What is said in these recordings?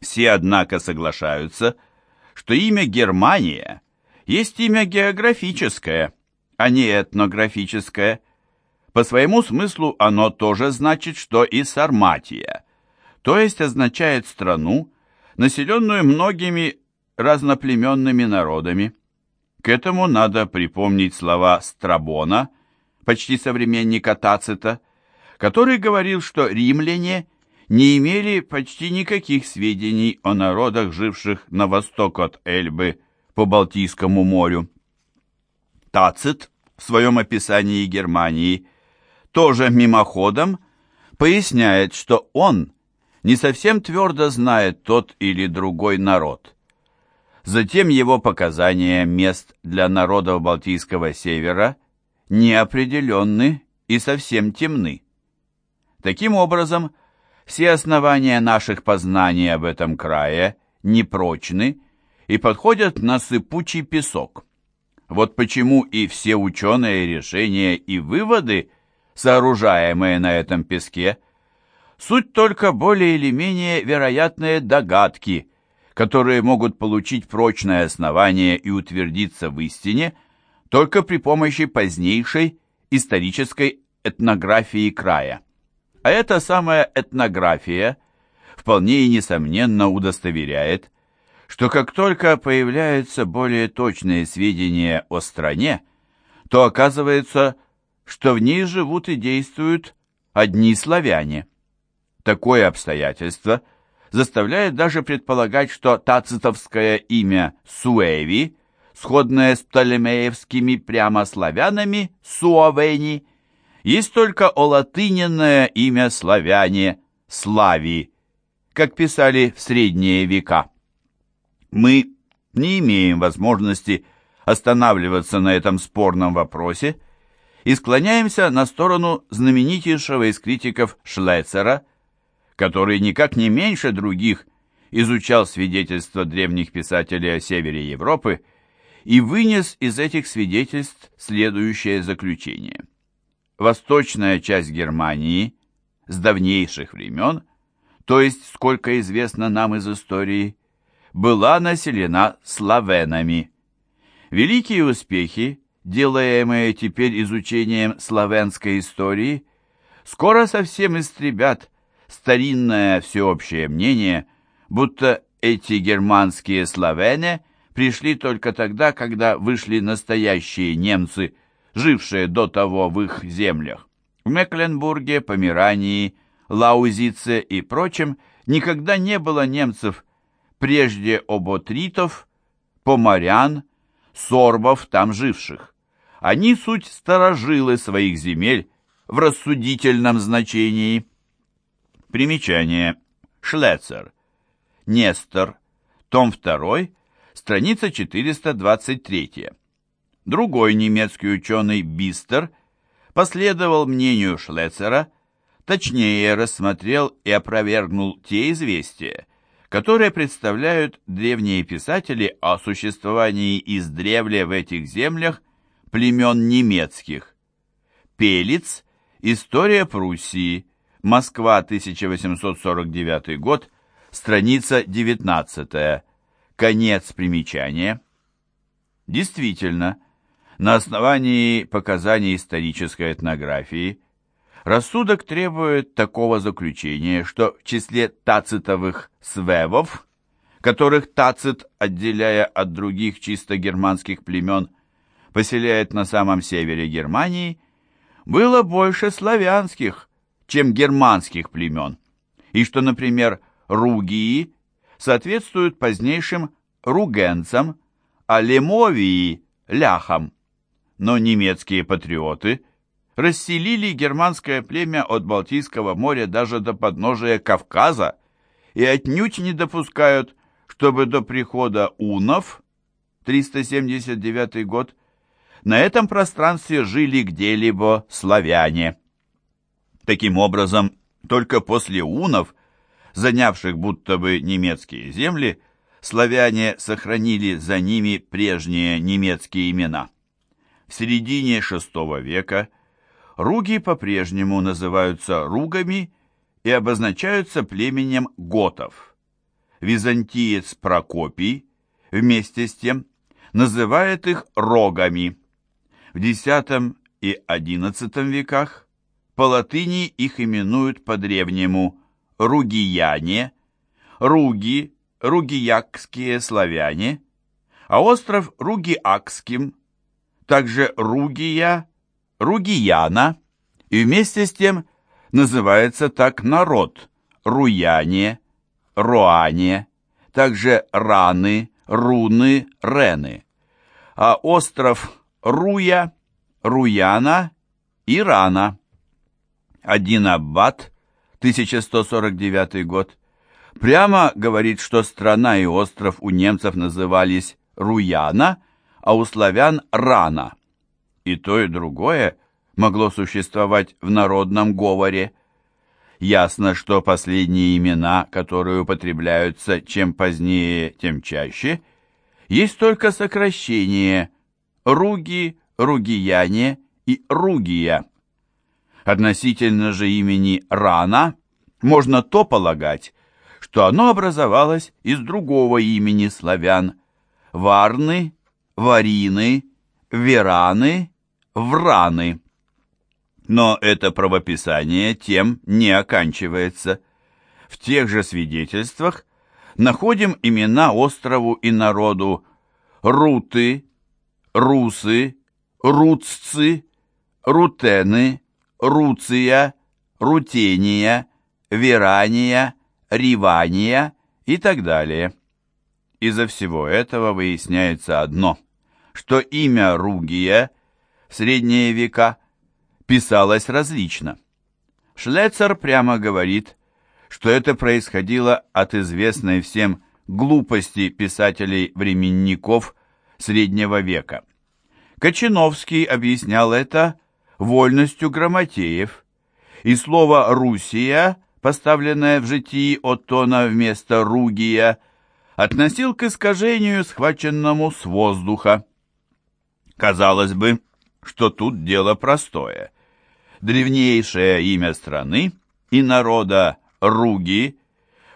Все, однако, соглашаются, что имя Германия есть имя географическое, а не этнографическое. По своему смыслу оно тоже значит, что и Сарматия, то есть означает страну, населенную многими разноплеменными народами. К этому надо припомнить слова Страбона, почти современника Тацита, который говорил, что римляне не имели почти никаких сведений о народах, живших на восток от Эльбы по Балтийскому морю. Тацит в своем описании Германии тоже мимоходом поясняет, что он не совсем твердо знает тот или другой народ. Затем его показания мест для народов Балтийского севера неопределенны и совсем темны. Таким образом, все основания наших познаний об этом крае непрочны и подходят на сыпучий песок. Вот почему и все ученые решения и выводы, сооружаемые на этом песке, суть только более или менее вероятные догадки, которые могут получить прочное основание и утвердиться в истине только при помощи позднейшей исторической этнографии края. А эта самая этнография вполне и несомненно удостоверяет, что как только появляются более точные сведения о стране, то оказывается, что в ней живут и действуют одни славяне. Такое обстоятельство заставляет даже предполагать, что тацитовское имя Суэви, сходное с птолемеевскими прямо славянами Суовени, есть только олатыненное имя славяне Слави, как писали в средние века. Мы не имеем возможности останавливаться на этом спорном вопросе и склоняемся на сторону знаменитейшего из критиков Шлецера, который никак не меньше других изучал свидетельства древних писателей о севере Европы и вынес из этих свидетельств следующее заключение восточная часть Германии с давнейших времен, то есть, сколько известно нам из истории, была населена славянами. Великие успехи, делаемые теперь изучением славянской истории, скоро совсем истребят старинное всеобщее мнение, будто эти германские славяне пришли только тогда, когда вышли настоящие немцы – жившие до того в их землях. В Мекленбурге, Померании, Лаузице и прочем никогда не было немцев прежде оботритов, поморян, сорбов там живших. Они суть сторожилы своих земель в рассудительном значении. Примечание. Шлецер. Нестор. Том 2. Страница 423. Другой немецкий ученый Бистер последовал мнению Шлецера, точнее рассмотрел и опровергнул те известия, которые представляют древние писатели о существовании издревле в этих землях племен немецких. Пелиц, История Пруссии, Москва, 1849 год, страница 19, конец примечания. Действительно, на основании показаний исторической этнографии рассудок требует такого заключения, что в числе тацитовых свевов, которых тацит, отделяя от других чисто германских племен, поселяет на самом севере Германии, было больше славянских, чем германских племен, и что, например, ругии соответствуют позднейшим ругенцам, а лемовии – ляхам но немецкие патриоты расселили германское племя от Балтийского моря даже до подножия Кавказа и отнюдь не допускают, чтобы до прихода унов, 379 год, на этом пространстве жили где-либо славяне. Таким образом, только после унов, занявших будто бы немецкие земли, славяне сохранили за ними прежние немецкие имена. В середине VI века руги по-прежнему называются ругами и обозначаются племенем готов. византиец Прокопий вместе с тем называет их рогами. В X и XI веках по латыни их именуют по-древнему ругияне, руги, ругиякские славяне, а остров Ругиакским, также Ругия, Ругияна, и вместе с тем называется так народ Руяне, Руане, также Раны, Руны, Рены, а остров Руя, Руяна и Рана. Один аббат, 1149 год, прямо говорит, что страна и остров у немцев назывались Руяна, а у славян Рана. И то, и другое могло существовать в народном говоре. Ясно, что последние имена, которые употребляются чем позднее, тем чаще, есть только сокращение «руги», «ругияне» и «ругия». Относительно же имени Рана можно то полагать, что оно образовалось из другого имени славян – Варны, Варины, Вераны, Враны. Но это правописание тем не оканчивается. В тех же свидетельствах находим имена острову и народу Руты, Русы, Руццы, Рутены, Руция, Рутения, Верания, Ривания и так далее. Из-за всего этого выясняется одно, что имя Ругия в средние века – писалось различно. Шлецер прямо говорит, что это происходило от известной всем глупости писателей-временников среднего века. Кочиновский объяснял это вольностью грамотеев, и слово «Русия», поставленное в житии Оттона вместо «Ругия», относил к искажению, схваченному с воздуха. Казалось бы, что тут дело простое – древнейшее имя страны и народа Руги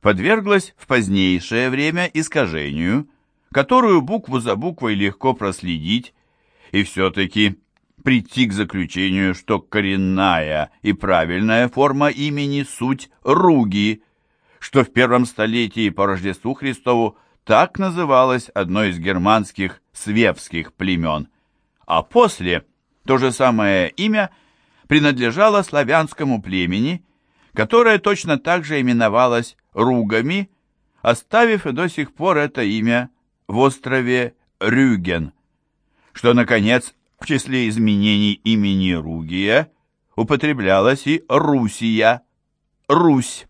подверглось в позднейшее время искажению, которую букву за буквой легко проследить, и все-таки прийти к заключению, что коренная и правильная форма имени суть Руги, что в первом столетии по Рождеству Христову так называлось одно из германских свевских племен, а после то же самое имя – принадлежала славянскому племени, которое точно так же именовалось Ругами, оставив и до сих пор это имя в острове Рюген, что, наконец, в числе изменений имени Ругия употреблялось и Русия, Русь.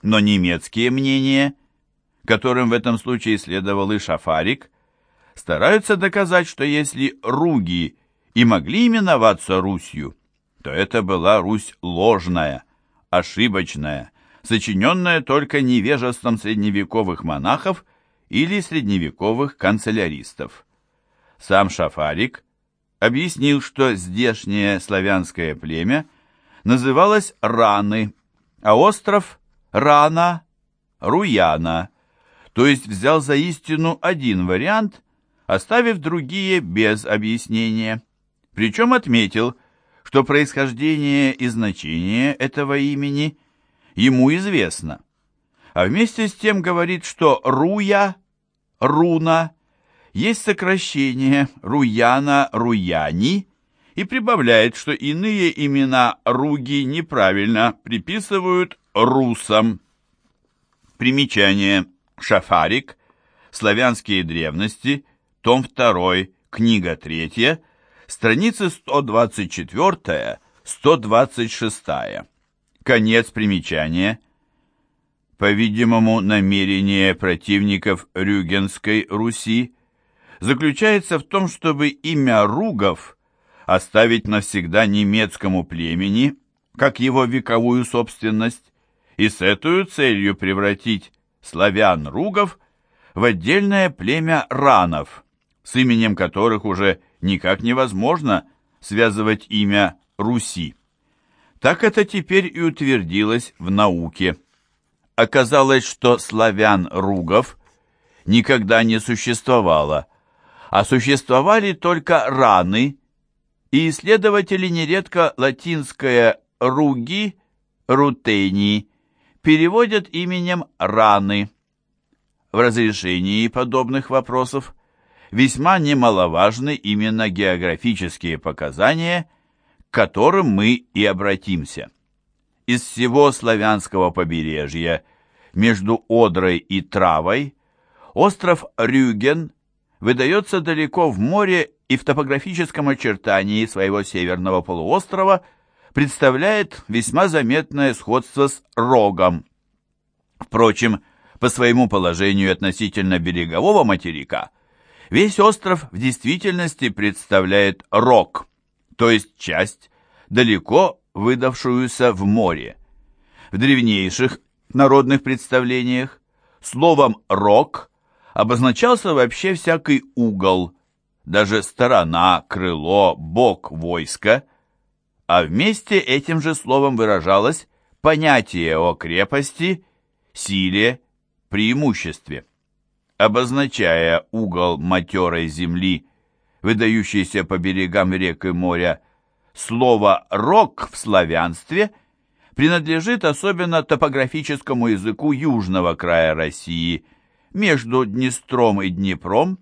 Но немецкие мнения, которым в этом случае следовал и Шафарик, стараются доказать, что если Руги и могли именоваться Русью, то это была Русь ложная, ошибочная, сочиненная только невежеством средневековых монахов или средневековых канцеляристов. Сам Шафарик объяснил, что здешнее славянское племя называлось Раны, а остров Рана, Руяна, то есть взял за истину один вариант, оставив другие без объяснения. Причем отметил, что происхождение и значение этого имени ему известно, а вместе с тем говорит, что Руя, Руна, есть сокращение Руяна, Руяни, и прибавляет, что иные имена Руги неправильно приписывают русам. Примечание. Шафарик. Славянские древности. Том 2. Книга 3 страницы 124-126. Конец примечания. По-видимому, намерение противников Рюгенской Руси заключается в том, чтобы имя Ругов оставить навсегда немецкому племени, как его вековую собственность, и с этой целью превратить славян-ругов в отдельное племя ранов, с именем которых уже никак невозможно связывать имя Руси. Так это теперь и утвердилось в науке. оказалось, что славян-ругов никогда не существовало, а существовали только раны, и исследователи нередко латинское «руги» рутени переводят именем раны. В разрешении подобных вопросов весьма немаловажны именно географические показания, к которым мы и обратимся. Из всего славянского побережья между Одрой и Травой остров Рюген выдается далеко в море и в топографическом очертании своего северного полуострова представляет весьма заметное сходство с Рогом. Впрочем, по своему положению относительно берегового материка, весь остров в действительности представляет Рог, то есть часть, далеко выдавшуюся в море. В древнейших народных представлениях словом «рог» обозначался вообще всякий угол, даже сторона, крыло, бок войска, а вместе этим же словом выражалось понятие о крепости, силе, преимуществе. Обозначая угол матерой земли, выдающейся по берегам рек и моря, слово «рок» в славянстве принадлежит особенно топографическому языку южного края России, между Днестром и Днепром,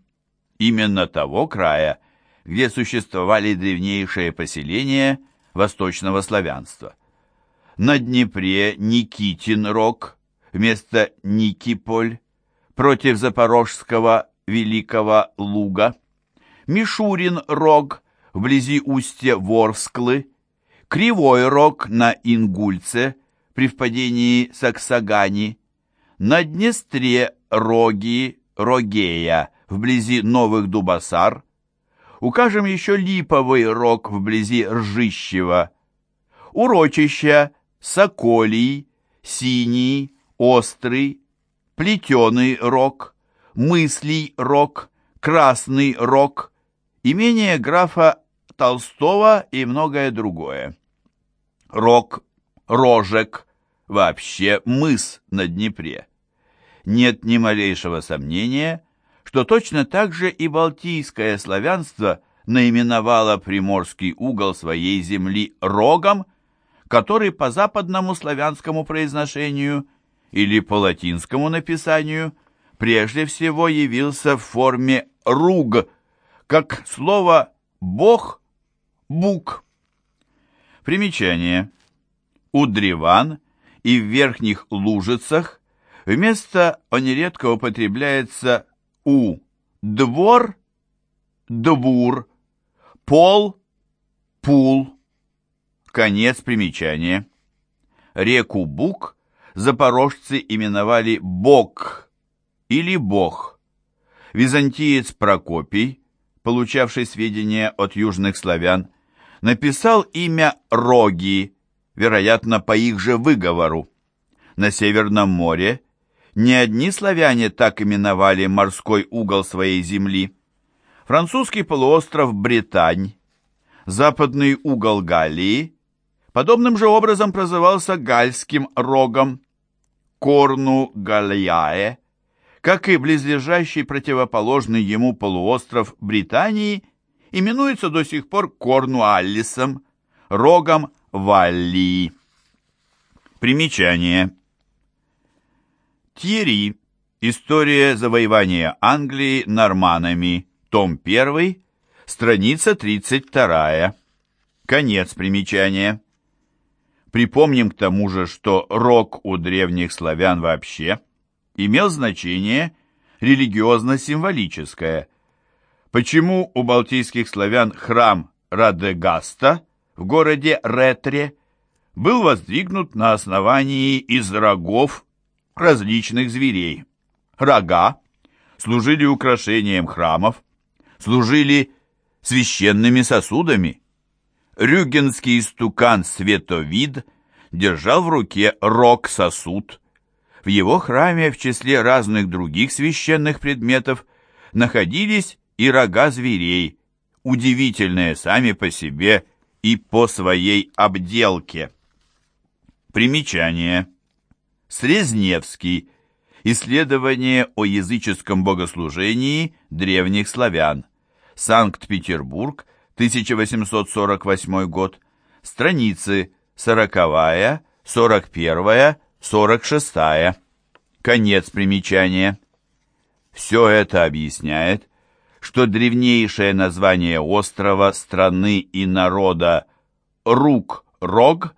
именно того края, где существовали древнейшие поселения восточного славянства. На Днепре Никитин рог вместо Никиполь против запорожского Великого Луга, Мишурин рог вблизи устья Ворсклы, Кривой рог на Ингульце при впадении Саксагани, на Днестре роги Рогея вблизи Новых Дубасар, укажем еще Липовый рог вблизи Ржищева, урочища Соколий, Синий, Острый, Плетеный рог, Мыслий рог, Красный рог, имение графа Толстого и многое другое. Рог, Рожек, вообще мыс на Днепре. Нет ни малейшего сомнения, что точно так же и балтийское славянство наименовало приморский угол своей земли рогом, который по западному славянскому произношению или по латинскому написанию прежде всего явился в форме «руг», как слово «бог», «бук». Примечание. У древан и в верхних лужицах вместо нередко употребляется у двор, двур, пол, пул. Конец примечания. Реку Бук запорожцы именовали Бог или Бог. Византиец Прокопий, получавший сведения от южных славян, написал имя Роги, вероятно, по их же выговору. На Северном море не одни славяне так именовали морской угол своей земли. Французский полуостров Британь, западный угол Галлии, подобным же образом прозывался Гальским рогом, Корну Галляе, как и близлежащий противоположный ему полуостров Британии, именуется до сих пор Корнуаллисом, рогом Валлии. Примечание. Тьерри. История завоевания Англии норманами. Том 1. Страница 32. Конец примечания. Припомним к тому же, что рок у древних славян вообще имел значение религиозно-символическое. Почему у балтийских славян храм Радегаста в городе Ретре был воздвигнут на основании из рогов различных зверей. Рога служили украшением храмов, служили священными сосудами. Рюгенский стукан Световид держал в руке рог-сосуд. В его храме в числе разных других священных предметов находились и рога зверей, удивительные сами по себе и по своей обделке. Примечание. Срезневский. Исследование о языческом богослужении древних славян. Санкт-Петербург, 1848 год. Страницы 40, 41, 46. Конец примечания. Все это объясняет, что древнейшее название острова, страны и народа Рук-Рог,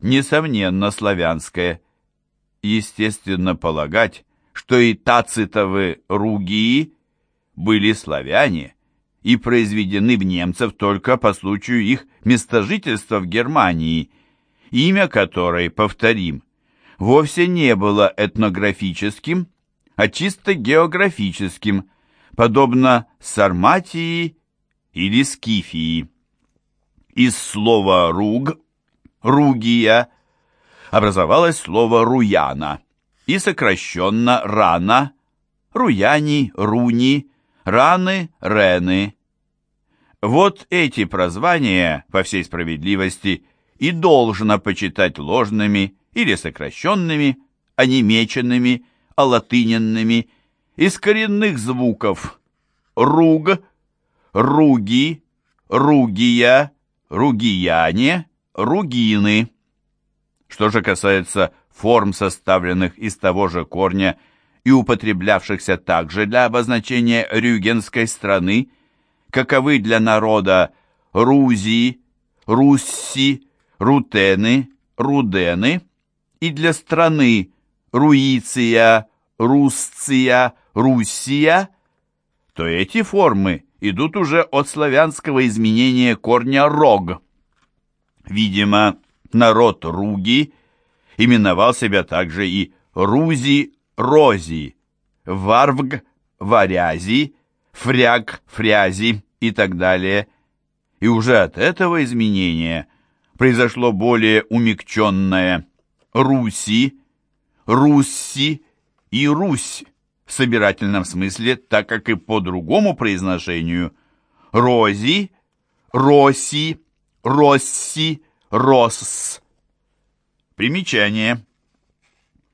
несомненно славянское. Естественно полагать, что и тацитовы Ругии были славяне и произведены в немцев только по случаю их местожительства в Германии, имя которой, повторим, вовсе не было этнографическим, а чисто географическим, подобно Сарматии или Скифии. Из слова «руг» — «ругия» образовалось слово «руяна» и сокращенно «рана», «руяни», «руни», «раны», «рены». Вот эти прозвания, по всей справедливости, и должно почитать ложными или сокращенными, онемеченными, олатыненными, из коренных звуков «руг», «руги», «ругия», «ругияне», «ругины». Что же касается форм, составленных из того же корня и употреблявшихся также для обозначения рюгенской страны, каковы для народа Рузи, Русси, Рутены, Рудены, и для страны Руиция, Русция, Руссия, то эти формы идут уже от славянского изменения корня «рог». Видимо, народ Руги именовал себя также и Рузи-Рози, Варвг, Варязи, Фряг, Фрязи и так далее. И уже от этого изменения произошло более умягченное Руси, Русси и Русь в собирательном смысле, так как и по другому произношению Рози, Роси, Росси, Росс. Примечание.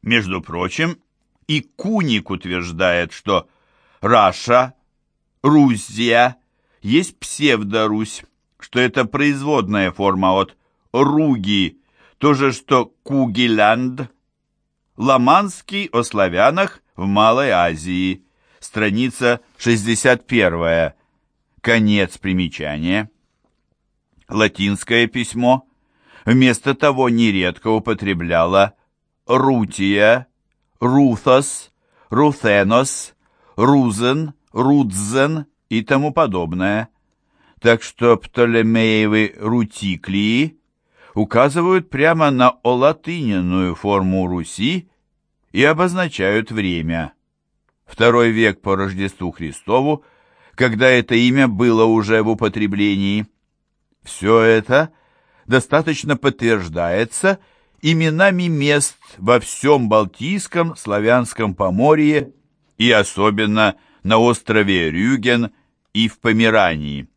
Между прочим, и Куник утверждает, что Раша, Рузия есть псевдорусь, что это производная форма от Руги, то же, что Кугелянд, Ламанский о славянах в Малой Азии, страница 61, конец примечания. Латинское письмо. Вместо того нередко употребляло Рутия, Рутос, Рутенос, Рузен, Рудзен и тому подобное. Так что Птолемеевы рутиклии указывают прямо на олатыненную форму Руси и обозначают время. Второй век по Рождеству Христову, когда это имя было уже в употреблении. Все это достаточно подтверждается именами мест во всем Балтийском славянском поморье и особенно на острове Рюген и в Померании.